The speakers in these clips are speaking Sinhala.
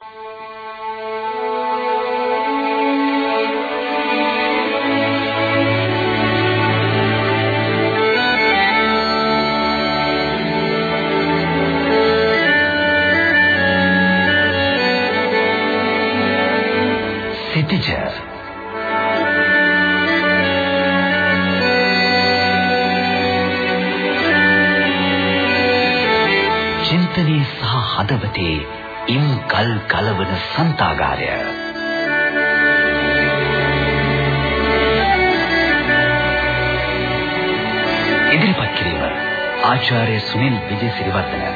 හදවතේ ආචාර්ය සුනිල් විජේසිරිවර්ධන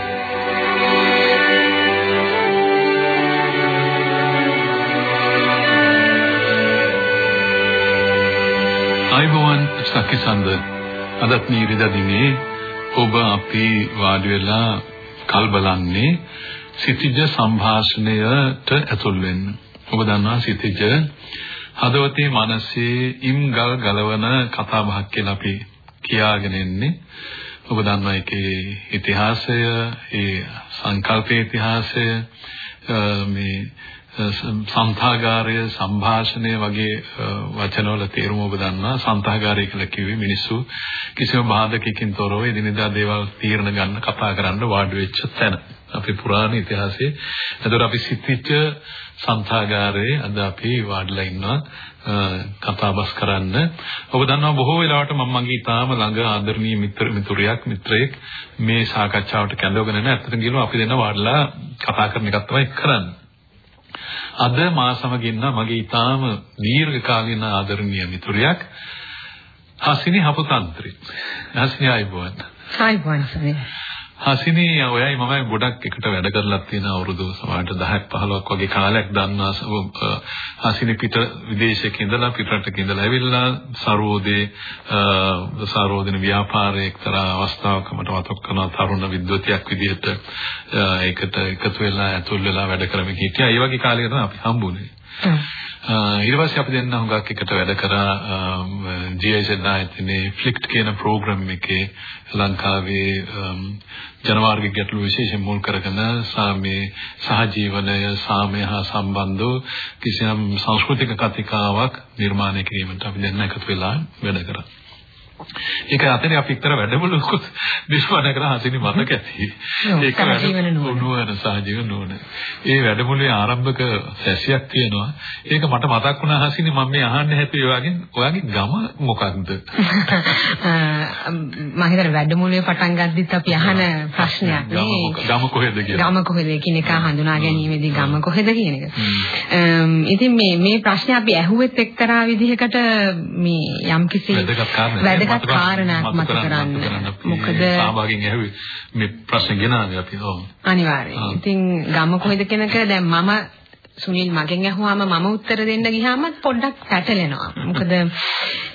අයිබෝවන් සකිසන්ද අදත් මේ ඉරිදා දිනේ ඔබ අපි වාඩි වෙලා කල් බලන්නේ සිතිජ සංഭാෂණයට ඇතුල් වෙන්න. ඔබ දන්නවා සිතිජ හදවතේ මනසේ ඉම්ගල් ගලවන කතා බහක් කියලා අපි කියාගෙන ඉන්නේ. ඔබ දන්නවා ඒකේ ඉතිහාසය, ඒ සංකල්පයේ ඉතිහාසය මේ සම්ථාගාරය සංഭാෂණය වගේ වචනවල තේරුම ඔබ දන්නා. සම්ථාගාරය කියලා කිව්වේ මිනිස්සු කිසිම බාධකකින් තොරව එදිනෙදා දේවල් තීරණ ගන්න කතා කරන්න වාඩි වෙච්ච තැන. අපේ පුරාණ ඉතිහාසයේ. එතකොට අපි සිතිච්ච සම්ථාගාරයේ අද අපි වාඩිලා ඉන්නවා. කතාබස් කරන්න ඔබ දන්නවා බොහෝ වෙලාවට මම මගේ ඊටාම ළඟ ආදරණීය මිත්‍ර මිතුරියක් මිත්‍රයෙක් මේ සාකච්ඡාවට කැඳවගෙන නැහැ අතට ගිහලා අපි දෙන්න වාඩිලා කතා කරන එකක් තමයි කරන්නේ අද මා සමග ඉන්න මගේ ඊටාම දීර්ඝ කාලීන ආදරණීය මිතුරියක් හසිනි හපුතන්ත්‍රි. හසිනි ආයිබෝන්. ආයිබෝන් සමේ. හසිනී ඔයයි මමයි ගොඩක් එකට වැඩ කරලා තියෙන අවුරුදු සමහරට 10ක් 15ක් වගේ කාලයක් දන්නා හසිනී පිට විදේශයක ඉඳලා පිටරටක ඉඳලා ඇවිල්ලා සරෝදේ සරෝදින ව්‍යාපාරයේ එක්තරා අවස්ථාවක මට මතක් කරනවා තරුණ විද්වතියක් විදිහට ඒකට එකතු වෙලා ඇතුල් වෙලා වැඩ කරමින් හිටියා. ඒ වගේ කාලයකට තමයි අපි හම්බුනේ. ඊට පස්සේ අපි දෙන්න හුඟක් එකට වැඩ කරා GIZ ආයතනයේ ෆ්ලික්ට් කියන ප්‍රෝග්‍රෑම් එකේ ලංකාවේ ජනවාර්ගික ගැටළු විශේෂයෙන් මුල් කරගෙන සාමේ සහජීවනය සාමය හා සම්බන්ධව කිසියම් සංස්කෘතික කතිකාවක් නිර්මාණය කිරීමට අපි දෙන්න එකතු වෙලා වැඩ කරා. ඒක අතරේ අපි එක්තර වැඩමුළුකුත් නිෂ්පාදනය කරා හසිනි මතක ඇති. ඒක නුවණ සහජීව නුවණ. ඒ වැඩමුළුවේ ආරම්භක සැසියක් තියෙනවා. ඒක මට මතක් වුණා හසිනි මම මේ අහන්න හැපි ඔයගෙන් ඔයගේ ගම මොකක්ද? මම හිතන්නේ වැඩමුළුවේ පටන් ගද්දිත් අපි අහන ප්‍රශ්නයක් නේ. ගම කොහෙද කියලා. ගම කොහෙද කියන එක හඳුනා ගැනීමේදී ගම කොහෙද කියන එක. ඉතින් මේ මේ ප්‍රශ්නේ අපි ඇහුවෙත් එක්තරා විදිහකට මේ යම්කිසි වැදගත් වැදගත් කාරණාවක් මත කරන්න. මොකද සහභාගීන් ඇහුවේ මේ ප්‍රශ්නේ ගෙනාවේ අපි ඔව්. අනිවාර්යයෙන්. ඉතින් ගම කොහෙද කෙනක දැන් මම සුනිල් මගෙන් අහුවාම මම උත්තර දෙන්න ගියාම පොඩ්ඩක් පැටලෙනවා. මොකද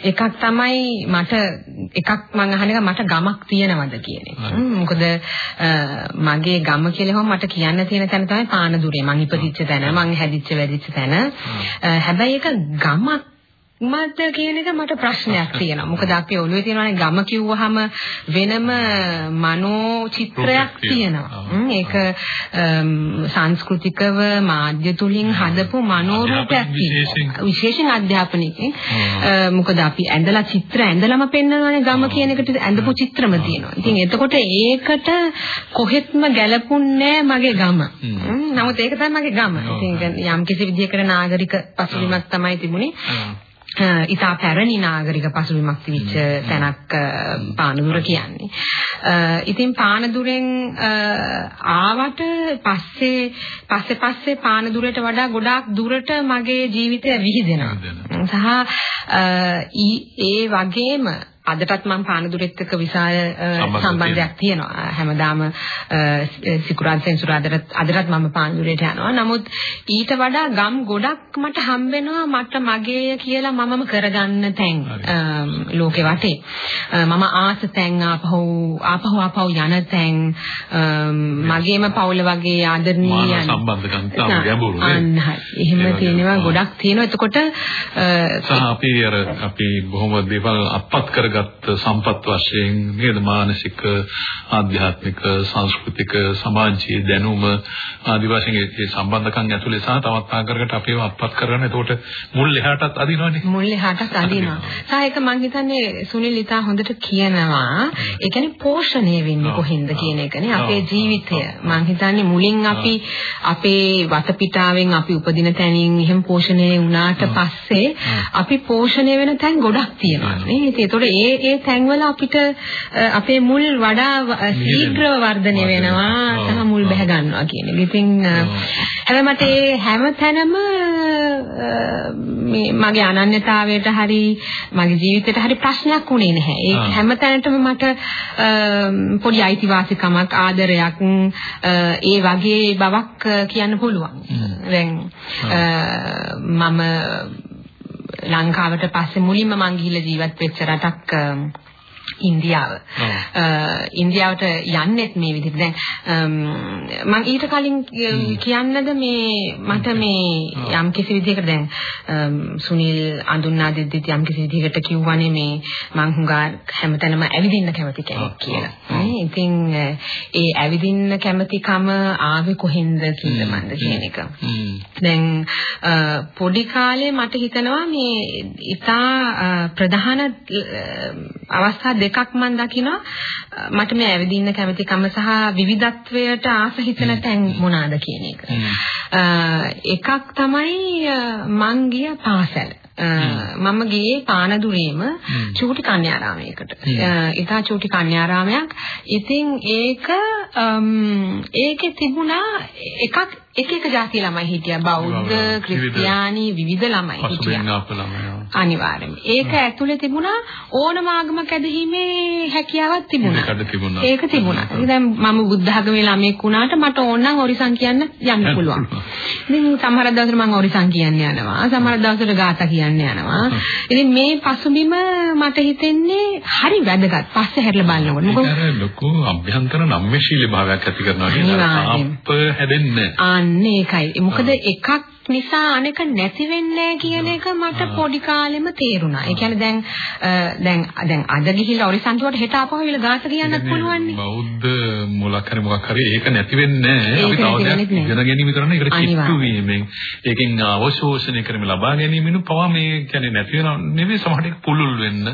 එකක් තමයි මට එකක් මං අහන එක මට ගමක් තියෙනවද කියන එක. මොකද මගේ ගම කියලා මට කියන්න තියෙන තැන තමයි පානදුරේ. මං ඉපදිච්ච තැන, මං හැදිච්ච වැඩිච්ච තැන. හැබැයි ඒක ගමක් මට කියන එක මට ප්‍රශ්නයක් තියෙනවා. මොකද අපි ඔළුවේ තියෙනවානේ ගම කිව්වහම වෙනම මනෝ චිත්‍රයක් තියෙනවා. ඒක සංස්කෘතිකව මාධ්‍ය තුලින් හදපු මනෝ රූපයක් තියෙනවා. විශේෂයෙන් අධ්‍යාපනයකින්. මොකද අපි ඇඳලා චිත්‍ර ඇඳලම පෙන්වනවානේ ගම කියන එකට ඇඳපු චිත්‍රම තියෙනවා. ඉතින් එතකොට ඒකට කොහෙත්ම ගැලපුන්නේ මගේ ගම. නමුත් ඒක තමයි මගේ ගම. ඉතින් යම් කිසි විදිහකට නාගරික පසුබිමක් තමයි තිබුණේ. ඉතා පැරණි නාගරික පසුබිමක් තිබිච්ච තැනක් පානදුර කියන්නේ. ඉතින් පානදුරෙන් ආවට පස්සේ පස්සේ පස්සේ පානදුරට වඩා ගොඩාක් දුරට මගේ ජීවිතය විහිදෙනවා. සහ ඒ වගේම අදටත් මම පානදුරෙත් එක්ක විශාල සම්බන්ධයක් තියෙනවා. හැමදාම සිකුරාදා සෙන්සුරාදාට අදටත් මම පානදුරේට යනවා. නමුත් ඊට වඩා ගම් ගොඩක් මට හම්බ මට මගේ කියලා මමම කරගන්න තැන් ලෝකේ වටේ. මම ආස තැන් ආපහු ආපහු ආපහු යන තැන් මගේම පවුල වගේ ආදරණීය සම්බන්ධකම් තමයි ගැඹුරු නේ. එහෙම තියෙනවා ගොඩක් තියෙනවා. එතකොට සහ අපි අර අපි බොහොම දේවල් අත්පත් කරගත්ත සම්පත් වශයෙන් නේද මානසික ආධ්‍යාත්මික සංස්කෘතික සමාජීය දැනුම ආදි වශයෙන් ඒ සම්බන්ධකම් ඇතුලේ සහ තවත් ආකාරයකට අපිව අත්පත් කරගන්න. එතකොට මුල් එහාටත් අදිනවනේ. මුල් එහාටත් අදිනවා. සහ ඒක මම හිතන්නේ සුනිල් ඉතා හොඳට කියනවා. ඒ කියන්නේ පෝෂණය වෙන්නේ කොහෙන්ද කියන එකනේ අපේ ජීවිතය. මම හිතන්නේ මුලින් අපි අපේ වටපිටාවෙන් අපි උපදින තැනින් එහෙම පෝෂණය වුණාට පස්සේ අපි පෝෂණය වෙන තැන් ගොඩක් තියෙනවා නේ. ඒතකොට ඒ ඒ තැන්වල අපිට අපේ මුල් වඩා ශීඝ්‍රව වර්ධනය වෙනවා. සහ මුල් බැහැ ගන්නවා කියන එක. ඉතින් හැබැයි මට ඒ හැම තැනම මේ මගේ අනන්‍යතාවයට හරි මගේ ජීවිතයට හරි ප්‍රශ්නයක් වුණේ නැහැ. ඒ හැම තැනටම මට පොඩි අයිතිවාසිකමක් ආදරයක් ඒ වගේ බවක් කියන්න පුළුවන්. දැන් මම ලංකාවට පස්සේ මුලින්ම මං ගිහිල්ලා ජීවත් වෙච්ච රටක් ඉන්දියාව. ඉන්දියාවට යන්නෙත් මේ විදිහට. දැන් මම ඊට කලින් කියන්නද මේ මට මේ යම් කිසි විදිහකට දැන් සුනිල් අඳුන්නා දෙද්දිත් යම් කිසි විදිහකට කිව්වනේ මේ මං හුඟා හැමතැනම ඇවිදින්න කැමති කෙනෙක් කියලා. ඉතින් ඒ ඇවිදින්න කැමතිකම ආවේ කොහෙන්ද කියලාමන්ද කියන එක. දැන් පොඩි කාලේ මට හිතෙනවා මේ ඉතා ප්‍රධාන අවස්ථා දෙකක් මම දකිනවා මට මේ ඇවිදින්න කැමතිකම සහ විවිධත්වයට ආස හිතන තැන් මොනවාද කියන එක. එකක් තමයි මං ගිය පාසල. මම ගියේ පානදුරේම චූටි කන්‍යාරාමයකට. ඊටා චූටි කන්‍යාරාමයක්. ඉතින් ඒක ඒකේ තිබුණා එකක් එක එක જાති ළමයි හිටියා. බෞද්ධ, ක්‍රිස්තියානි විවිධ ළමයි හිටියා. අනිවාර්යයෙන්. ඒක ඇතුලේ තිබුණා ඕනම ආගමක් ඇදහිීමේ හැකියාවක් තිබුණා. ඒක තිබුණා. දැන් මම බුද්ධ ආගමේ ළමෙක් වුණාට මට ඕන නම් ඔරිසන් කියන්න යන්න පුළුවන්. ඉතින් සමහර දවසට මම ඔරිසන් කියන්න යනවා. සමහර දවසට ගාථා කියන්න යනවා. ඉතින් මේ පසුබිම මට හිතෙන්නේ හරි වැදගත්. පස්සේ හැරලා බලනකොට. මොකද ලොකු අභ්‍යන්තර නම්‍යශීලී භාවයක් ඇති කරනවා කියලා. අප හැදෙන්නේ. අන්න ඒකයි. මොකද එකක් නිසා අනෙක නැති වෙන්නේ කියන එක මට පොඩි කාලෙම තේරුණා. ඒ කියන්නේ දැන් දැන් දැන් අද ගිහිල්ලා ඔරිසන් කිව්වට හෙට ආපහු විල ගාත කියන්නත් පුළුවන් නේ. බෞද්ධ මොලක් හරි මොකක් හරි ඒක නැති වෙන්නේ නැහැ. අපි තවදයක් ඉගෙන ගැනීම කරන එකට කිට්ටු වීමෙන් ඒකෙන් අවශෝෂණය කරමින් ලබා ගැනීමෙන් පවා මේ කියන්නේ නැති වෙනව නෙවෙයි සමහරට පුළුල් වෙන්න,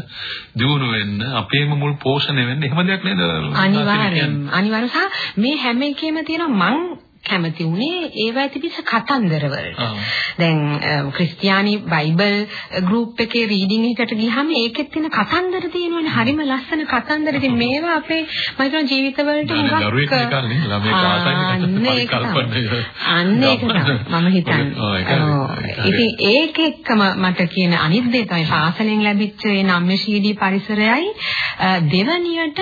දියුණු වෙන්න, අපේම මුල් පෝෂණය වෙන්න එහෙම දෙයක් නේද? අනිවාර්යෙන්. අනිවාර්යෙන් සහ මේ හැම එකෙම තියෙනවා මං කැමති උනේ ඒවා තිබිච්ච කතන්දර වලට. දැන් ක්‍රිස්තියානි බයිබල් ගෲප් එකේ රීඩින් එකට ගියාම ඒකෙත් තියෙන කතන්දර තියෙනවනේ හරිම ලස්සන කතන්දර. ඉතින් මේවා අපේ මම හිතන ජීවිතවලට හුඟක් අන්න ඒක මම හිතන්නේ. ඉතින් ඒක එක්කම මට කියන අනිත් දේ තමයි පාසලෙන් ලැබිච්ච ඒ නම්‍යශීලී පරිසරයයි. දෙවනියට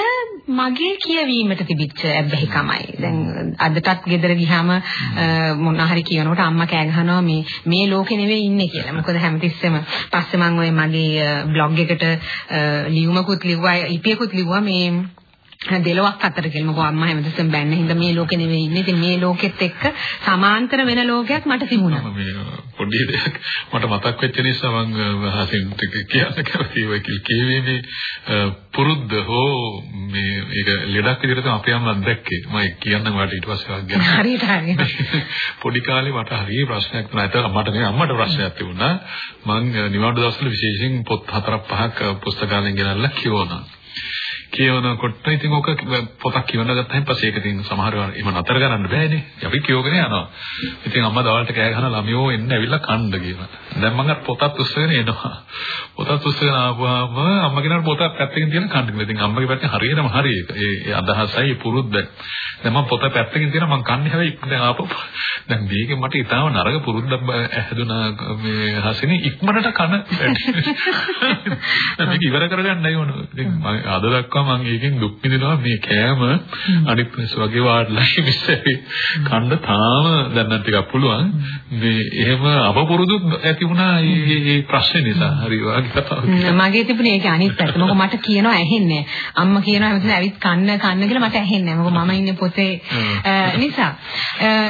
මගේ කියවීමට තිබිච්ච ඇබ්බැහිකමයි. දැන් අදටත් ගෙදර ගිහම ගියාම මොන හරි කියනකොට අම්මා කෑ ගහනවා මේ මේ ලෝකේ නෙවෙයි ඉන්නේ කියලා. මොකද හැමතිස්සෙම පස්සේ මම ওই මගේ බ්ලොග් එකට ලියුමකුත් ලිව්වා ඉපියකුත් ලිව්වා මේ දෙලොවක් අතර කියලා මොකෝ අම්මා හැමදෙස්සම බැන්න හින්දා මේ ලෝකෙ නෙවෙයි ඉන්නේ. ඉතින් මේ ලෝකෙත් එක්ක සමාන්තර වෙන ලෝකයක් මට තිබුණා. පොඩි දෙයක් මට මතක් වෙච්ච නිසා මම හසින් කියන්න කැමතියි ඔය කියවීමේ පුරුද්ද හෝ මේ ඒක ලෙඩක් විදිහට තමයි අපේ අම්මා දැක්කේ. මම කියන්නම් වාට ඊට පස්සේ වක් ගැන. හරියට හරියට. පොඩි කාලේ මට හරිය ප්‍රශ්නයක් තුනා. ඒක මට නෙවෙයි අම්මට ප්‍රශ්නයක් තිබුණා. මම නිවාඩු දවස්වල විශේෂයෙන් පොත් හතරක් පහක් පුස්තකාලයෙන් ගෙනල්ලා කියවනවා. කියවනකොට ඉතින් ඔක පොතක් කියවන්න ගත්තාම පස්සේ ඒක ඉතින් සමහර වෙලාවට එහෙම නතර කරන්න බෑනේ. අපි කියවගෙන යනවා. ඉතින් අම්මා දවල්ට කෑ ගහන ළමයෝ එන්න ඇවිල්ලා කන්න කියලා. දැන් මම පොතත් උස්සගෙන එනවා. පොතත් උස්සගෙන ආවම අම්මා කෙනාට පොතක් පැත්තකින් තියලා කන්න කියලා. ඉතින් අම්මගේ පැත්තෙන් හරියටම හරි ඒක. ඒ අදහසයි පුරුද්ද. දැන් මම පොත පැත්තකින් තියලා මම කන්නේ හැබැයි දැන් ආපහු දැන් මේක මට ඊටාම නරක පුරුද්දක් හැදුනා මේ හසිනේ ඉක්මනට කන මේක ඉවර කරගන්නයි ඕන. ඉතින් අද දක්වා මම ඒකෙන් දුක් විඳිනවා. මේ කෑම අනිත් මිනිස්සු වගේ වාඩිලා ඉස්සෙවි කන්න තාම දැන් නම් ටිකක් පුළුවන්. මේ එහෙම අපපුරුදු ඇති වුණා මේ ප්‍රශ්නේ නිසා. හරි වාගේ කතාවක්. මගේ තිබුණේ ඒක අනිත් පැත්ත. මොකද මට කියනවා ඇහෙන්නේ. අම්මා කියනවා හැමතිස්සෙම ඇවිත් කන්න කන්න කියලා මට ඇහෙන්නේ මොකද මම ඉන්නේ පොතේ. නිසා.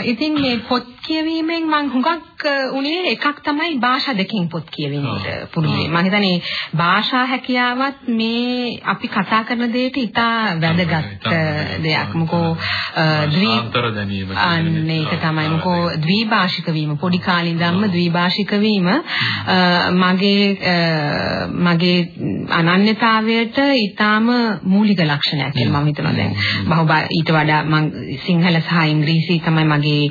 ඉතින් මේ පොත් කියවීමෙන් මම හුඟක් උනේ එකක් තමයි භාෂා දෙකකින් පොත් කියවීමට පුරුදු වෙන්නේ. මම හිතන්නේ භාෂා හැකියාවත් මේ අපි කතා කරන දෙයට ඉතා වැදගත් දෙයක්. මොකෝ ද්විතර දැනීම. අන්න ඒක තමයි. මොකෝ ද්විභාෂික වීම පොඩි කාලේ ඉඳන්ම ද්විභාෂික වීම මගේ මගේ අනන්‍යතාවයට ඊටාම මූලික ලක්ෂණයක් කියලා මම හිතනවා දැන්. ඊට වඩා මම සිංහල සහ ඉංග්‍රීසි තමයි මගේ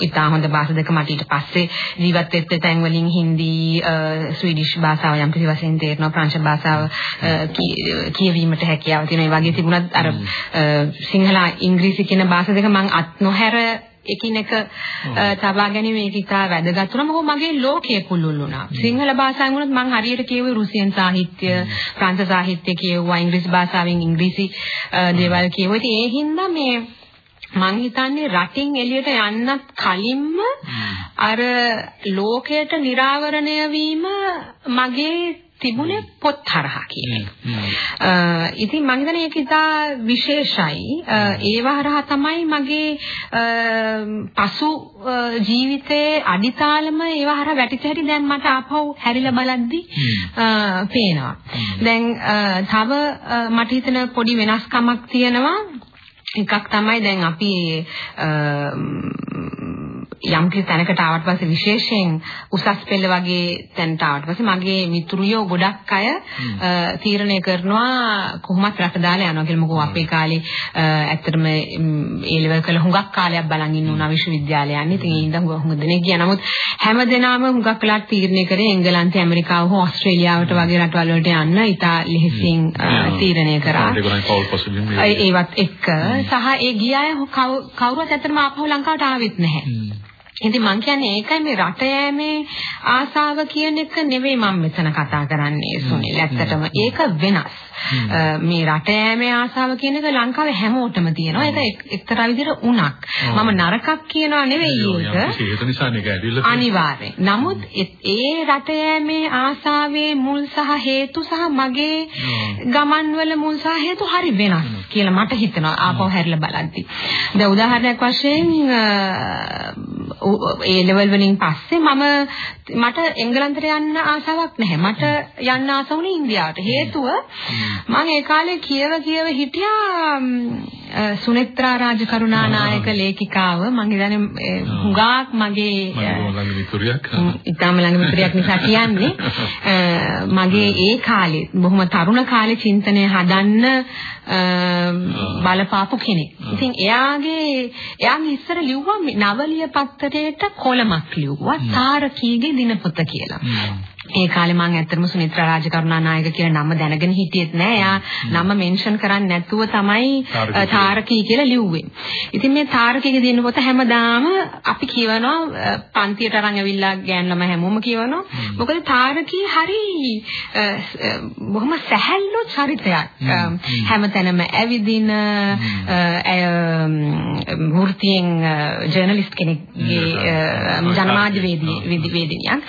ඉතා හොඳ භාෂා දෙක මට ඊට පස්සේ ජීවත් වෙච්ච තැන් වලින් හින්දි ස්වීඩිෂ් භාෂාව යම් කිසි වශයෙන් තේරෙනවා ප්‍රංශ භාෂාව කියවීමට හැකියාව තියෙනවා ඒ වගේ තිබුණත් අර සිංහල ඉංග්‍රීසි කියන භාෂා දෙක මම අත් නොහැර එකිනෙක තබා ගැනීම ඒක ඉතා වැදගත් වුණා. මොකද මගේ ලෝකයේ පුළුල් වුණා. සිංහල භාෂාවෙන් වුණත් මම හරියට කියුවේ රුසියන් සාහිත්‍ය, ප්‍රංශ සාහිත්‍ය කියුවා, ඉංග්‍රීසි භාෂාවෙන් ඉංග්‍රීසි දේවල් කියුවා. ඉතින් ඒ හින්දා මේ මං හිතන්නේ රටින් එළියට යන්නත් කලින්ම අර ලෝකයට निराවරණය වීම මගේ තිබුණේ පොත් හරහා කියන එක. ඉතින් මම හිතන්නේ ඒක ඉතා විශේෂයි. ඒව හරහා තමයි මගේ පසු ජීවිතයේ අඩිතාලම ඒව හරහා වැටිච්ච හැටි දැන් මට ආපහු හැරිලා බලද්දි පේනවා. දැන් තව මට හිතන පොඩි වෙනස්කමක් තියෙනවා. එකක් තමයි දැන් අපි යම් කිසි තැනකට ආවට පස්සේ විශේෂයෙන් උසස් පෙළ වගේ තැනට ආවට පස්සේ මගේ මිතුරියෝ ගොඩක් අය තීරණය කරනවා කොහොමත් රට දාලා යනවා කියලා. මොකද අපේ කාලේ ඇත්තටම ඒ ලෙවල් කළ හුඟක් කාලයක් බලන් ඉන්න උනා විශ්වවිද්‍යාලය යන්නේ. ඉතින් ඒ ඉඳන් හුඟ දෙනෙක් ගියා. නමුත් හැම දිනම හුඟක් වෙලාට තීරණය කරේ එංගලන්තය, ඇමරිකාව හෝ ඕස්ට්‍රේලියාවට වගේ රටවල් වලට යන්න ඉතා ලෙහෙසියෙන් තීරණය කරා. ඒවත් එක්ක සහ ඒ ගිය අය කවුරුත් ඇත්තටම ආපහු ලංකාවට ආවෙත් නැහැ. ඉතින් මං කියන්නේ ඒකයි මේ රට යෑමේ ආසාව කියන එක නෙවෙයි මම මෙතන කතා කරන්නේ සුනිල්. ඇත්තටම ඒක වෙනස්. මේ රට යෑමේ ආසාව කියන එක ලංකාවේ හැමෝටම තියෙනවා. ඒක එක්තරා විදිහට උණක්. මම නරකක් කියනවා නෙවෙයි ඒක. අනිවාර්යෙන්. නමුත් ඒ රට යෑමේ ආසාවේ මුල් සහ හේතු සහ මගේ ගමන්වල මුල් සහ හේතු හරි වෙනස් කියලා මට හිතෙනවා ආපහු හැරිලා බලද්දි. දැන් උදාහරණයක් වශයෙන් ඒ ලෙවල් වලින් පස්සේ මම මට එංගලන්තයට යන්න ආසාවක් නැහැ. මට යන්න ආස වුණේ ඉන්දියාවට. හේතුව මම ඒ කාලේ කියව කියව හිටියා සුනෙත්‍රා රාජකරුණානායක ලේඛිකාව. මම හිතන්නේ හුඟක් මගේ ළඟ මිතුරියක්. ඉතාම ළඟ මිතුරියක් නිසා කියන්නේ මගේ ඒ කාලේ බොහොම තරුණ කාලේ චින්තනය හදන්න බලපාපු කෙනෙක්. ඉතින් එයාගේ එයාගේ ඉස්සර ලිව්වා නවලිය පත්තරේට කොලමක් ලිව්වා තාරකීගේ දිනපොත කියලා. ඒ කාලේ මම ඇත්තටම සුනිත්‍රා රාජකරුණානායක කියන නම දැනගෙන හිටියෙත් නෑ. එයා නම මෙන්ෂන් කරන්නේ නැතුව තමයි තාරකී කියලා ලිව්වේ. ඉතින් මේ තාරකීගේ දින පොත හැමදාම අපි කියවනවා පන්තියට අරන් ඇවිල්ලා ගෑන් ළම හැමෝම කියවනවා. මොකද තාරකී හරි බොහොම සැහැල්ලු චරිතයක්. හැමතැනම ඇවිදින වෘත්තියෙන් ජර්නලිස්ට් කෙනෙක්ගේ ජනමාධ්‍යවේදී වේදිනියක්.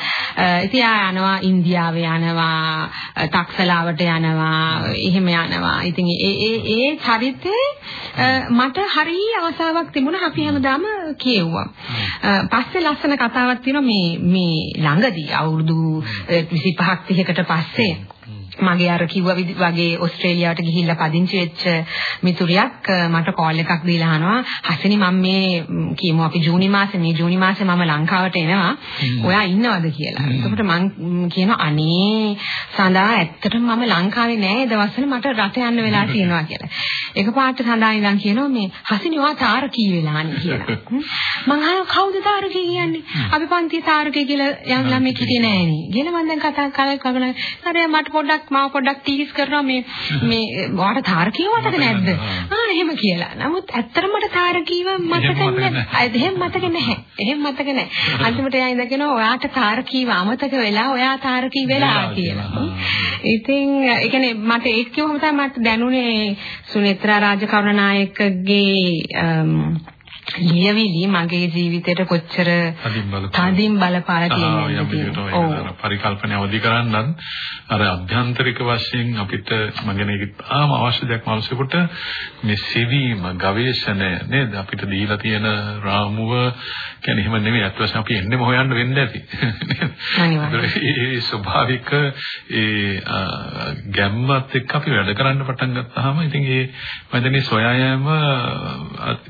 ඉතින් ආ යනවා ඉන්දියාවේ යනවා තක්සලාවට යනවා එහෙම යනවා. ඉතින් ඒ ඒ ඒ චරිතේ මට හරි ආසාවක් තිබුණා අපි හැමදාම කියෙව්වා. පස්සේ ලස්සන කතාවක් තියෙනවා මේ මේ ළඟදී අවුරුදු 25ක් 30කට පස්සේ මගේ අර කිව්වා වගේ ඕස්ට්‍රේලියාවට ගිහිල්ලා පදිංචි වෙච්ච මිතුරියක් මට කෝල් එකක් දීලා අහනවා. හසිනි මම මේ කියමු. අපි ජූනි මාසේ මේ ජූනි මාසේ මම ලංකාවට එනවා. ඔයා ඉන්නවද කියලා. එතකොට මං කියනවා අනේ සඳහා ඇත්තටම මම ලංකාවේ නෑ. දවස්වල මට රට යන්න වෙලා තියෙනවා කියලා. එකපාරට සඳහා ඉඳන් කියනවා මේ හසිනි ඔයා තාරකී වෙලානේ කියලා. මං අහනවා කවුද තාරකී කියන්නේ? අපි පන්තියේ තාරකී කියලා යම් ළමෙක් හිටියේ නෑනේ. කියලා මම දැන් කතා කරලා කවන හරි මට පොඩ්ඩක් පොඩ්ඩක් මාව පොඩ්ඩක් ටීස් කරනවා මේ මේ ඔයාට තාරකීව මතක නැද්ද? ආ එහෙම කියලා. නමුත් ඇත්තටම මට තාරකීව මතක නැහැ. එහෙම මතක නැහැ. එහෙම මතක නැහැ. අන්තිමට එයා ඉඳගෙන ඔයාට තාරකීව අමතක වෙලා ඔයා තාරකී වෙලා කියලා. ඉතින් ඒ කියන්නේ මට ඒක කිව්වම තමයි මට දැනුනේ සුනේත්‍රා රාජකරුණායකගේ ලියවිලි මගේ ජීවිතයට කොච්චර තදින් බලපාලා තියෙනවද ඔව්. පරිකල්පන අවදි කරන්නත් අර අභ්‍යන්තරික වශයෙන් අපිට මගෙන ඉතාම අවශ්‍ය දෙයක් මිනිසෙකුට මේ සෙවීම ගවේෂණය නේද? අපිට දීලා තියෙන රාමුව කියන්නේ එහෙම නෙමෙයි. අත් වශයෙන් අපි එන්නේම හොයන්න වෙන්න ඇති ඒ ස්වභාවික ඒ ගැම්මත් එක්ක අපි වැඩ කරන්න පටන් ගත්තාම ඉතින් ඒ මම සොයායම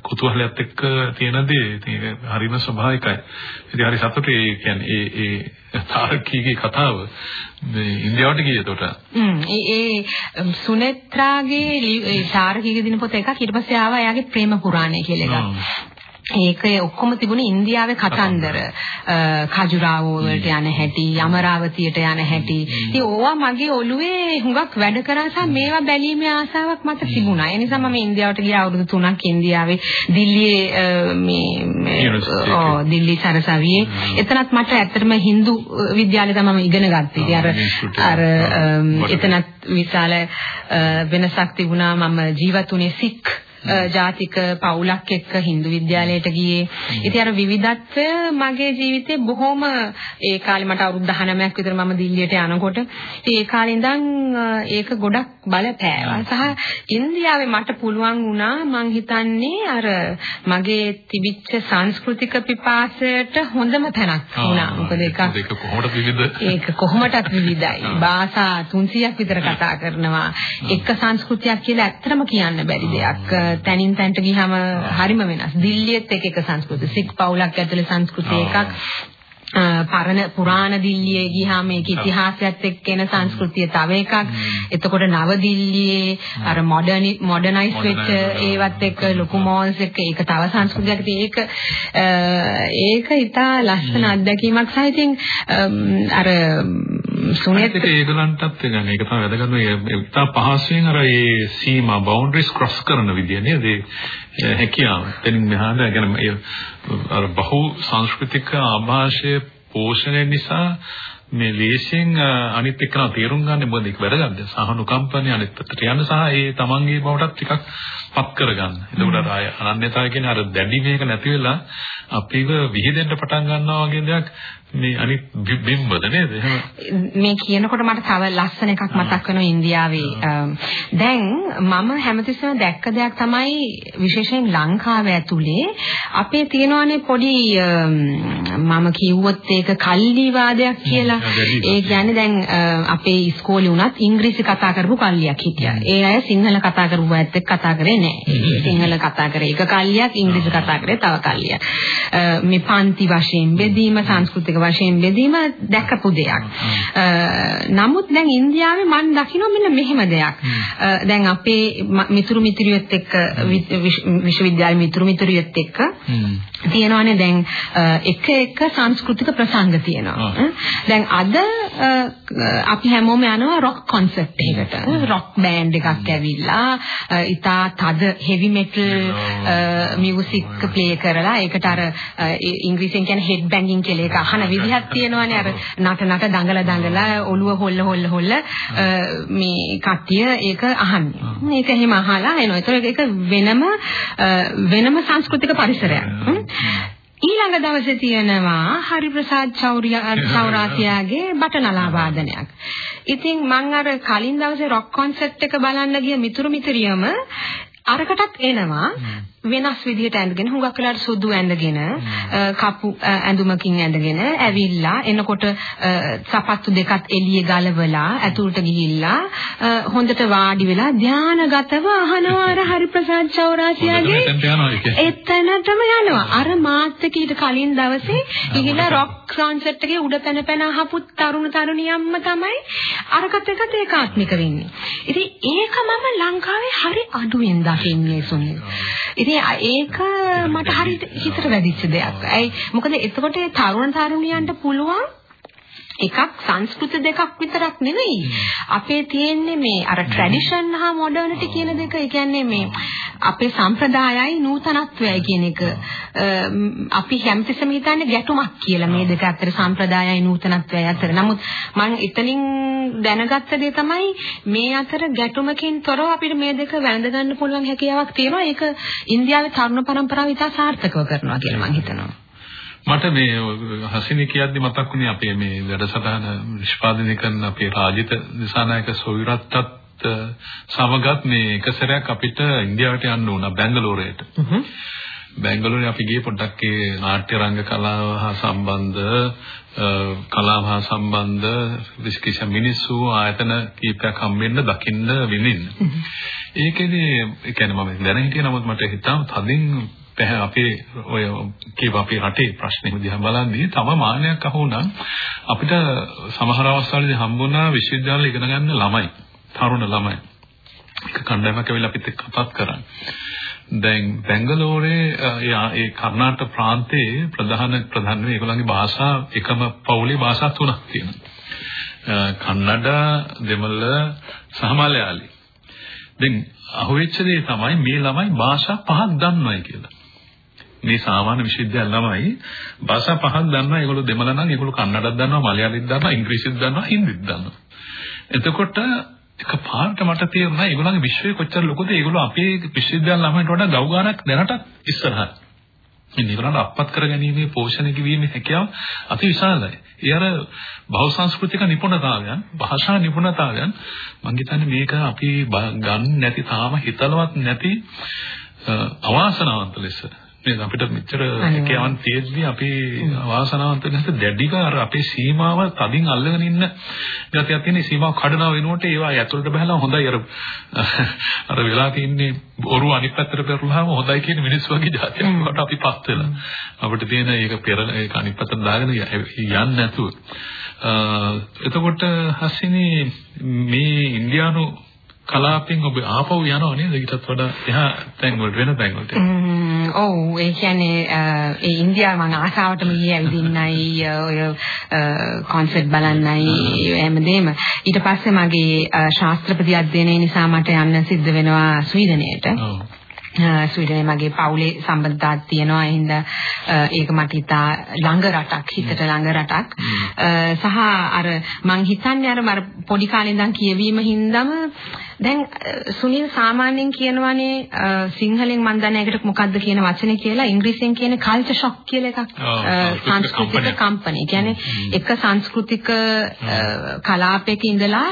කුතුහලයත් එක්ක තියෙන දේ ඉතින් හරිම ස්වභාවිකයි. ඉතින් හරි සතුටුයි ඒ කියන්නේ ඒ ඒ තාරකීගේ කතාව මේ ඉන්දියාවට ගියේ එතකොට. හ්ම් ඒ ඒ සුනෙත්‍රාගේ ඒ තාරකීගේ දින පොත එකක් ඊට පස්සේ ආවා එයාගේ ප්‍රේම පුරාණය කියලා එකක්. ඒක ඔක්කොම තිබුණේ ඉන්දියාවේ කතන්දර. කජුරාවෝ වලට යන හැටි අමරාවතියට යන හැටි. ඉතින් ඕවා මගේ ඔළුවේ හුඟක් වැඩ කරා සහ මේවා බැලීමේ ආසාවක් මට තිබුණා. ඒ නිසා මම ඉන්දියාවට ගියා අවුරුදු 3ක් ඉන්දියාවේ. දිල්ලියේ මේ ඔව් දිල්ලි සරසවියේ. එතනත් මට ඇත්තටම Hindu විද්‍යාලය තමයි ඉගෙන ගත්තේ. අර අර එතනත් විශාල වෙනසක් තිබුණා. මම ජීවත් වුණේ සික් ජාතික පවුලක් එක්ක Hindu විද්‍යාලයට ගියේ. ඉතින් අර විවිධත්වය මගේ ජීවිතේ බොහොම ඒ කාලේ මට අවුරුදු 19ක් විතර මම දිල්ලියට යනකොට ඉතින් ඒ කාලේ ඉඳන් ඒක ගොඩක් බලපෑවා. සහ ඉන්දියාවේ මට පුළුවන් වුණා මං හිතන්නේ අර මගේ තිබිච්ච සංස්කෘතික පිපාසයට හොඳම තැනක් වුණා. මොකද ඒක කොහොමද විවිධ? ඒක කොහොමටත් විවිධයි. භාෂා 300ක් විතර කතා කරනවා. එක සංස්කෘතියක් කියලා ඇත්තටම කියන්න බැරි දෙයක්. තැනින් තැනට ගියාම හරිම වෙනස්. දිල්ලියෙත් එක එක සංස්කෘති. සික් පවුලක් ඇතුලේ සංස්කෘතිය එකක්. පරණ පුරාණ දිල්ලියේ ගියාම ඒක ඉතිහාසයත් එක්ක එන සංස්කෘතිය තව එකක්. එතකොට නව දිල්ලියේ අර මොඩර්නි මොඩර්නයිස් වෙච්ච ඒවත් එක්ක ලොකු මෝල්ස් එක්ක ඒක තව සංස්කෘතියක්. ඒක ඒක ඉතා ලස්සන අත්දැකීමක් සහ ඉතින් අර සුනිත් ඒගලන්ටත් يعني ඒක තමයි වැදගත්. මේ ඉතා පහසුවෙන් අර ඒ සීමා බවුන්ඩරිස් ක්‍රොස් කරන විදිය නේද? ඒ හැකියාව. එතනින් මෙහාට يعني අර බහු සංස්කෘතික ආభాෂයේ පෝෂණය නිසා මේ ලේසියෙන් අනිත් එක්කන තේරුම් ගන්න මොකද? ඒක වැදගත්ද? සහනුකම්පණය අනිත් පැත්තට යන සහ ඒ තමන්ගේ බවටත් ටිකක් පත් කරගන්න. එතකොට අර ආය අනන්‍යතාවය කියන්නේ අර දැඩි මේක නැති වෙලා අපිව විහිදෙන්න පටන් ගන්නවා වගේ දෙයක් මේ අනිත් බිම්බද නේද? මේ කියනකොට මට තව ලස්සන එකක් මතක් වෙනවා ඉන්දියාවේ. දැන් මම හැමතිස්සෙම දැක්ක දෙයක් තමයි විශේෂයෙන් ලංකාව ඇතුලේ අපේ තියෙනවානේ පොඩි මම කිව්වොත් ඒක කල්ලි වාදයක් කියලා. ඒ කියන්නේ දැන් අපේ ඉස්කෝලේ උනත් ඉංග්‍රීසි කතා කරපු කල්ලියක් හිටියා. ඒ අය සිංහල කතා කරපු අයත් එක්ක කතා කරේ නැහැ. සිංහල කතා කරේ එක කල්ලියක් ඉංග්‍රීසි කතා කරේ තව කල්ලියක්. මේ පන්ති වශයෙන් බෙදීම සංස්කෘතික වශයෙන් බෙදීම දැකපු දෙයක්. නමුත් දැන් ඉන්දියාවේ මම දකිනවා මෙන්න මෙහෙම දෙයක්. දැන් අපේ මිතුරු මිතුරියොත් එක්ක විශ්වවිද්‍යාල මිතුරු මිතුරියොත් එක්ක තියෙනවානේ දැන් එක එක සංස්කෘතික ප්‍රසංග තියෙනවා. දැන් අද අපි හැමෝම යනවා රොක් කොන්සර්ට් එකකට. රොක් බෑන්ඩ් එකක් ඇවිල්ලා ඉතා තද හෙවි මෙටල් මියුසික් ප්ලේ කරලා ඒකට අර ඉංග්‍රීසියෙන් කියන්නේ හෙඩ් බැන්ගින් කියලා එක අහන විදිහක් තියෙනවානේ අර නට නට දඟල දඟල ඔළුව හොල්ල හොල්ල හොල්ල මේ කට්ටිය ඒක අහන්නේ. මේක එහෙම අහලා එනවා. ඒක වෙනම වෙනම සංස්කෘතික පරිසරයක්. ඊළඟ දවසේ තියෙනවා හරිප්‍රසාද් චෞරාසියාගේ බටනලා වාදනයක්. ඉතින් මං අර කලින් දවසේ රොක් කොන්සර්ට් එක බලන්න ගිය මිතුරු මිතුරියම අරකටත් එනවා වෙනස් විදිහට ඇඳගෙන හුඟක් වෙලාවට සුදු ඇඳගෙන කපු ඇඳුමකින් ඇඳගෙන ඇවිල්ලා එනකොට සපත්තු දෙකත් එළිය ගලවලා ඇතුළට ගිහිල්ලා හොඳට වාඩි වෙලා ධානාගතව අහනවා අර හරිප්‍රසාද් චෞරාසියාගේ එතනටම යනවා. අර මාත් එක්ක ඊට කලින් දවසේ ගිහිල්ලා රොක් කොන්සර්ට් එකේ උඩ පැන පැන අහපු තරුණ තරුණියම්ම තමයි අරකට එකට ඒකාත්මික වෙන්නේ. ඉතින් ඒක මම ලංකාවේ හරි අඩුවෙන් දකින්නේ සුනිල්. ඉතින් ඒක මට හරියට හිතට වැදිච්ච දෙයක්. ඇයි මොකද එතකොට තරුණ තරුණියන්ට පුළුවන් එකක් සංස්කෘති දෙකක් විතරක් නෙවෙයි. අපේ තියෙන්නේ මේ අර ට්‍රැඩිෂන් හා මොඩර්නිටි කියන දෙක. ඒ කියන්නේ මේ අපේ සම්ප්‍රදායයි නූතනත්වයයි කියන එක. අපි හැමතිස්සෙම හිතන්නේ ගැටුමක් කියලා මේ දෙක අතර සම්ප්‍රදායයි නූතනත්වයයි අතර. නමුත් මම එතනින් දැනගත්ත දේ තමයි මේ අතර ගැටුමකින් තොරව අපිට මේ දෙක වැළඳ ගන්න පුළුවන් හැකියාවක් තියෙනවා. ඒක ඉන්දියාවේ තරුණ පරම්පරාව ඉතා සාර්ථකව කරනවා කියලා මම හිතනවා. මට මේ හසිනි කියද්දි මතක් වුණේ අපේ මේ වැඩසටහන නිෂ්පාදනය කරන අපේ රාජිත දිසානායක සොවිරත්තත් සමගත් මේ එක සැරයක් අපිට ඉන්දියාවට යන්න වුණා බැංගලෝරයට. බැංගලෝරේ අපි ගියේ පොඩ්ඩක් ඒ නාට්‍ය රංග කලාව හා සම්බන්ධ කලාව හා සම්බන්ධ විශේෂ මිනිස්සු ආයතන කීපයක් හම්බෙන්න දකින්න විඳින්න. ඒකේදී ඒ කියන්නේ මම දැන හිටියේ නමුත් මට හිතාම තදින් අපේ ඔය කීව අපේ රටේ ප්‍රශ්නේ දිහා බලද්දී තම මානයක් අහුණා අපිට සමහර අවස්ථාවලදී හම්බුණා විශ්වවිද්‍යාලේ ඉගෙන ගන්න ළමයි තරුණ ළමයි. එක කණ්ඩායමක් ඇවිල්ලා අපිත් එක්ක කතාත් කරා. දැන් බැංගලෝරේ ඒ කර්ණාටක ප්‍රාන්තයේ ප්‍රධාන ප්‍රධාන මේගොල්ලන්ගේ භාෂා එකම පවුලේ භාෂා තුනක් තියෙනවා. කන්නඩ දෙමළ සහ මලයාලි. දැන් අහුවෙච්ච දේ තමයි මේ ළමයි භාෂා පහක් දන්නවයි කියලා. මේ සාමාන්‍ය විශ්වවිද්‍යාල ළමයි භාෂා පහක් දන්නවා. ඒගොල්ලෝ දෙමළ නම් ඒගොල්ලෝ කන්නඩක් දන්නවා, මලයාලිත් දන්නවා, ඉංග්‍රීසිත් දන්නවා, හින්දිත් දන්නවා. එතකොට එක පාරට මට තේරුණා ඒගොල්ලන්ගේ විශ්වය කොච්චර ලොකුද ඒගොල්ලෝ අපේ විශ්වවිද්‍යාල ළමයින්ට වඩා ගව් ගානක් දැනට ඉස්සරහට. ඉතින් ඒගොල්ලන්ට අපත් කරගැනීමේ පෝෂණය කිරීමේ හැකියාව අති විශාලයි. ඒ අර බහු සංස්කෘතික නිපුණතාවයන්, භාෂා නිපුණතාවයන් මම හිතන්නේ මේක අපි ගන්න නැති තාම හිතලවත් නැති අවාසනාවන්ත ලෙස නේද අපිට මෙච්චර හැකියාවන් තියෙද්දි අපි වාසනාවන්ත නැත්නම් දැඩිව අර අපේ සීමාව තදින් අල්ලගෙන ඉන්න ගතියක් තියෙන සීමාව කඩනවා වෙනුවට ඒවා ඇතුළට බහලා හොඳයි. අර අර වෙලා තින්නේ ඔරු අනිත් පැත්තට පෙරලාම හොඳයි කියන මිනිස්සු වගේ જાතියක් වට අපි පත් වෙලා. අපිට තියෙන ඒක පෙර ඒක අනිත් පැත්තට දාගෙන යන්නේ නැතුව. එතකොට හසිනේ මේ ඉන්දියානු කලාපෙන් ඔබ ආපහු යනව නේද? ඊටත් වඩා එහා තැන් වලට වෙන තැන් වලට. ඔව්. ඒ කියන්නේ ඒ ඉන්දියාව මම ආසාවටම ගියේ ඇවිදින්නයි ඔය කොන්සර්ට් බලන්නයි හැමදේම. ඊට පස්සේ මගේ ශාස්ත්‍රපති අධ්‍යයනය නිසා මට යන්න සිද්ධ වෙනවා ස්වීඩනයට. ස්වීඩනයේ මගේ පවුලේ සම්බන්ධතාවක් තියෙනවා. ඒ හින්දා ඒක මට ඉතා ළඟ රටක් හිතට ළඟ රටක්. සහ අර මං හිතන්නේ අර පොඩි කාලේ ඉඳන් කියවීම හින්දාම දැන් සුනිල් සාමාන්‍යයෙන් කියනවානේ සිංහලෙන් මම දන්නේ ඒකට මොකද්ද කියන වචනේ කියලා. ඉංග්‍රීසියෙන් කියන්නේ කල්චර් ෂොක් කියලා එකක්. සංස්කෘතික කම්පැනි. කියන්නේ එක සංස්කෘතික කලාපයක ඉඳලා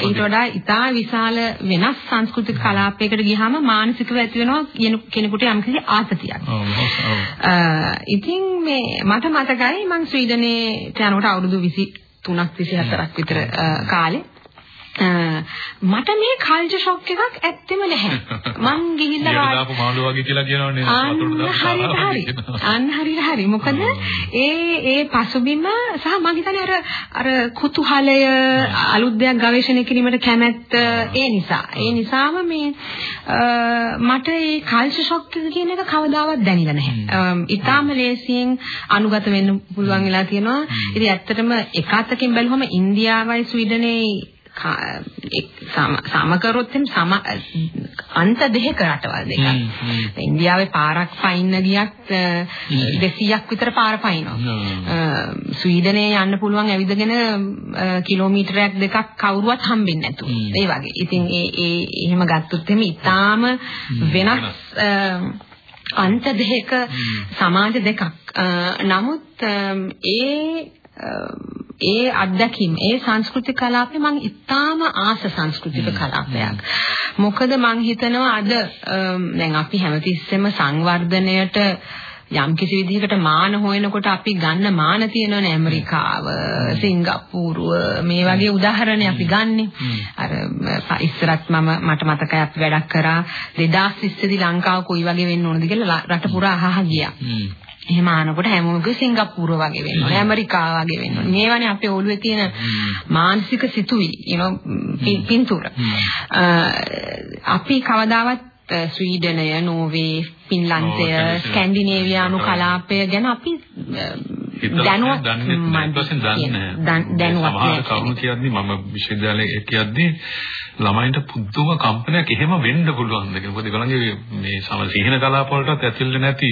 ඊට වඩා ඉතා විශාල වෙනස් සංස්කෘතික කලාපයකට ගියාම මානසිකව ඇති වෙනවා කෙනෙකුට යම්කිසි ආතතියක්. ඉතින් මේ මට මතකයි මම ස්වීඩනයේ යනකොට අවුරුදු 23ක් 24ක් විතර කාලේ මට මේ කල්චර් ෂොක් එකක් ඇත්තෙම නැහැ. මං ගිහිල්ලා දාපු මාළු වගේ කියලා කියනවනේ වතුරට හරි. අන්න හරියට හරි. මොකද ඒ ඒ පසුබිම සහ මං හිතන්නේ අර අර කුතුහලය අලුත් දෙයක් ගවේෂණය කිරීමට කැමැත්ත ඒ නිසා. ඒ නිසාම මේ මට මේ කල්චර් ෂොක් එක කියන එක කවදාවත් දැනෙලා නැහැ. ඊටාම ලේසියෙන් අනුගත වෙන්න පුළුවන් වෙලා තියෙනවා. ඉතින් ඇත්තටම එක අතකින් බැලුවම ඉන්දියාවයි ස්වීඩනයේ සම කරොත් සම අන්ත දෙකක රටවල් දෙකක්. ඉන්දියාවේ පාරක් පයින්න ගියත් 200ක් විතර පාර පයින්නවා. ස්වීඩනයේ යන්න පුළුවන් ඇවිදගෙන කිලෝමීටරයක් දෙකක් කවුරුවත් හම්බෙන්නේ නැතුව. ඒ වගේ. ඉතින් ඒ ඒ එහෙම ගත්තොත් එimhe ඊටාම වෙනස් අන්ත දෙකක සමාජ දෙකක්. නමුත් ඒ ඒ අත්දැකීම් ඒ සංස්කෘතික කලාපේ මම ඉතාම ආස සංස්කෘතික කලාපයක්. මොකද මම හිතනවා අද දැන් අපි හැමතිස්සෙම සංවර්ධනයට යම් කිසි විදිහකට මාන හොයනකොට අපි ගන්න මාන තියෙනවනේ ඇමරිකාව, සිංගප්පූරුව මේ වගේ උදාහරණ අපි ගන්නෙ. අර ඉස්සරත් මම මට මතකයි අපි වැඩක් කරා. 2020 දී ලංකාව කොයි වගේ වෙන්න ඕනද කියලා රට පුරා අහහ ගියා. එහෙම ආනකොට හැමෝම සිංගප්පූර වගේ වෙන්න ඕනේ ඇමරිකාව වගේ වෙන්න ඕනේ මේවනේ අපේ ඔළුවේ තියෙන මානසික සිතුවිලි you know පින්තූර. අපි කවදාවත් ස්වීඩනය නෝර්වේ ෆින්ලන්තය ස්කැන්ඩිනේවියානු කලාපය ගැන අපි දැනුවත් දන්නේ දැනුවත් සමහර කරුණු කියද්දි මම විශ්වවිද්‍යාලයේ කියද්දි ළමයින්ට පුදුම කම්පනයක් එහෙම වෙන්න පුළුවන් දෙක. මොකද ඒගොල්ලන්ගේ මේ සම සිහින කලාප වලටත් ඇතුළේ නැති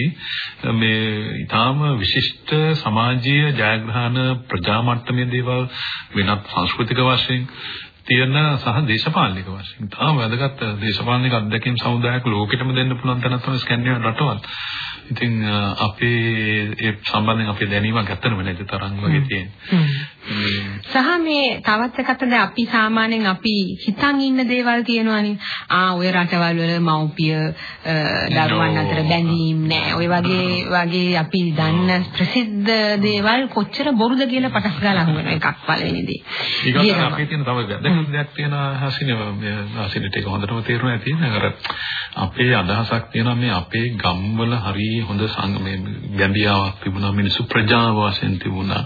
මේ ඊටාම විශිෂ්ට සමාජීය ජයග්‍රහණ ප්‍රජා මට්ටමේ දේවල් වෙනත් සංස්කෘතික වශයෙන් තියෙන සහ දේශපාලනික වශයෙන් තාම වැදගත් දේශපාලනික අත්දැකීම් සමුදායක් ලෝකෙටම දෙන්න පුළුවන් තැනක් තමයි ස්කැන්ඩිනේවියානු රටවල්. ඉතින් අපේ ඒ සම්බන්ධයෙන් අපේ දැනීමක් ඇත්තම නැති තරම් වගේ තියෙනවා. සහ මේ තවත් එකක් තමයි අපි සාමාන්‍යයෙන් අපි හිතන් ඉන්න දේවල් තියෙනවානේ. ආ ඔය රටවල් වල මව්පිය දරුවන් අතර බැඳීම් නැහැ. ඔය වගේ වගේ අපි දන්න ප්‍රසිද්ධ දේවල් කොච්චර බොරුද කියලා පටස් ගාලා හුවෙන එකක් පළවෙනි දේ. ඒක අපේ තියෙන තව දෙයක් තියෙනවා හසිනේ හසිනට ඒක හොඳටම තේරුණා ඇති නේද? අපේ අදහසක් තියෙනවා මේ අපේ ගම්වල හරි හොඳ සංගමයේ ගැඹියාවක් තිබුණා මිනිසු ප්‍රජාව වශයෙන් තිබුණා.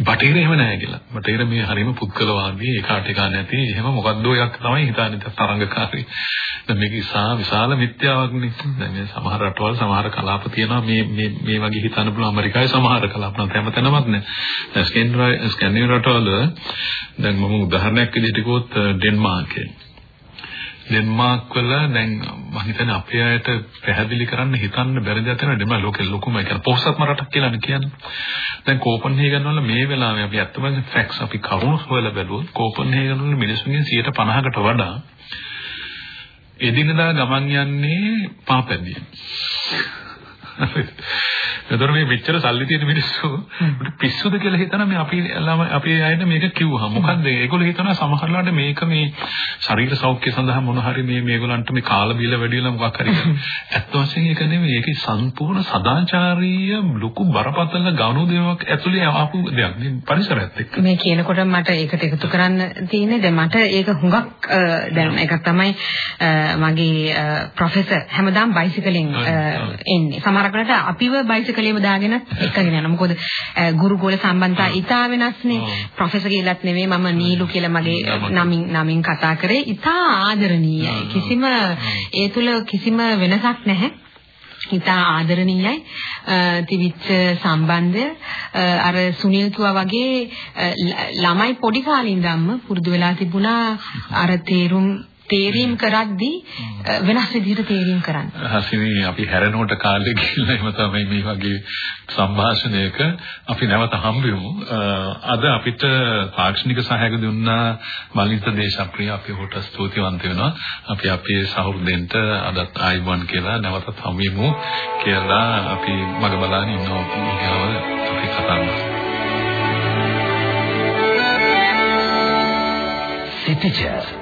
බටහිර එහෙම නැහැ කියලා. බටහිර මේ හරිම පුද්ගලවාදී ඒකාට එක නැති එහෙම මොකද්ද එකක් තමයි හිතන්නේ තරංගකාරී. දැන් මේක ඉසා විශාල මිත්‍යාවක් නේ. දැන් මේ සමහර රටවල් සමහර කලාප තියෙනවා මේ මේ මේ වගේ හිතන්න පුළුවන් ඇමරිකාවේ සමහර කලාප නම් හැමතැනමත් නෑ. දැන් ස්කැන්ඩිනේවියා රටවල දැන් මම උදාහරණයක් විදිහට කිව්වොත් ඩෙන්මාර්කේ ඩෙන්මාර්ක් වල දැන් මම හිතන්නේ අපේ අයට පැහැදිලි කරන්න හිතන්න බැරි දෙයක් තියෙනවා ඩෙන්මාර්ක් ලෝකෙ ලොකුම ඒ කියන්නේ පොහොසත්ම රටක් කියලානේ කියන්නේ. දැන් කෝපන්හේගන් වල මේ වෙලාවේ අපි ඇත්තම ෆැක්ට්ස් අපි කරුණු හොයලා බැලුවොත් කෝපන්හේගන් වල මිනිස්සුන්ගෙන් 50කට වඩා එදිනදා ගමන් යන්නේ පාපැදියෙන්. එතකොට මේ මෙච්චර සල්ලි තියෙන මිනිස්සු පිස්සුද කියලා හිතන මේ අපි අපේ අයට මේක කිව්වහම. මොකද්ද? ඒගොල්ලෝ හිතනවා සමහරලාට මේක මේ ශරීර සෞඛ්‍ය සඳහා මොන හරි මේ මේගොල්ලන්ට මේ කාල බීල වැඩි වෙලා මොකක් හරි ඇත්ත වශයෙන් ඒක නෙමෙයි. ඒකේ සම්පූර්ණ සදාචාරීය ලොකු බරපතල ගනුදෙනුවක් ඇතුලේ ආපු දෙයක්. මේ පරිසරයත් එක්ක. මේ කියනකොට මට ඒකට එකතු කරන්න තියෙන්නේ. දැන් මට ඒක හුඟක් දැන් එකක් තමයි මගේ ප්‍රොෆෙසර් හැමදාම බයිසිකලෙන් එන්නේ. සමහරකට අපිව බයිසිකලෙම දාගෙන එක්කගෙන යනවා. මොකද ගුරුගෝල සම්බන්ධතා ඉතා වෙනස්නේ. ප්‍රොෆෙසර් කියලාත් නෙමෙයි මම නීලු කියලා මගේ නමින් නමින් කතා කරේ. ඉතා ආදරණීයයි. කිසිම ඒ තුල කිසිම වෙනසක් නැහැ. ඉතා ආදරණීයයි තිවිච්ච සම්බන්ධය අර සුනිල් වගේ ළමයි පොඩි කාලේ ඉඳන්ම පුරුදු වෙලා තිබුණා අර තේරුම් තේරීම් කරද්දී වෙනස් විදිහට තේරීම් කරන්න. හසිනේ අපි හැරෙනකොට කාලේ ගිහිල්ලා එහෙම තමයි මේ වගේ සංഭാෂණයක අපි නැවත හම්බෙමු. අද අපිට තාක්ෂණික සහායක දුන්නා මලිත දේශප්‍රිය අපි ඔහුට ස්තුතිවන්ත වෙනවා. අපි අපේ සහෘදෙන්ට අදත් ආයිබන් කියලා නැවතත් හම්බෙමු කියලා අපි මග බලාගෙන ඉන්නවා. අපි කතා කරමු. සිටිජර්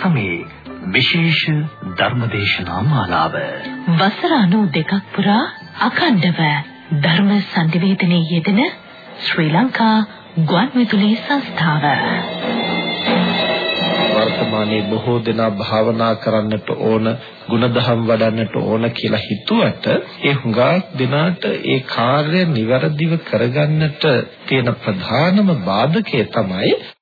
සමයේ විශේෂ ධර්මදේශනා මාලාව. වසර 92ක් පුරා අඛණ්ඩව ධර්ම සංදිවේදනයේ යෙදෙන ශ්‍රී ලංකා ගුවන්විදුලි සංස්ථාව. වර්තමානයේ බොහෝ දෙනා භාවනා කරන්නට ඕන ಗುಣධම් වඩන්නට ඕන කියලා හිතුවට ඒ හුඟා දෙනාට ඒ කාර්ය નિවරදිව කරගන්නට තියෙන ප්‍රධානම බාධකය තමයි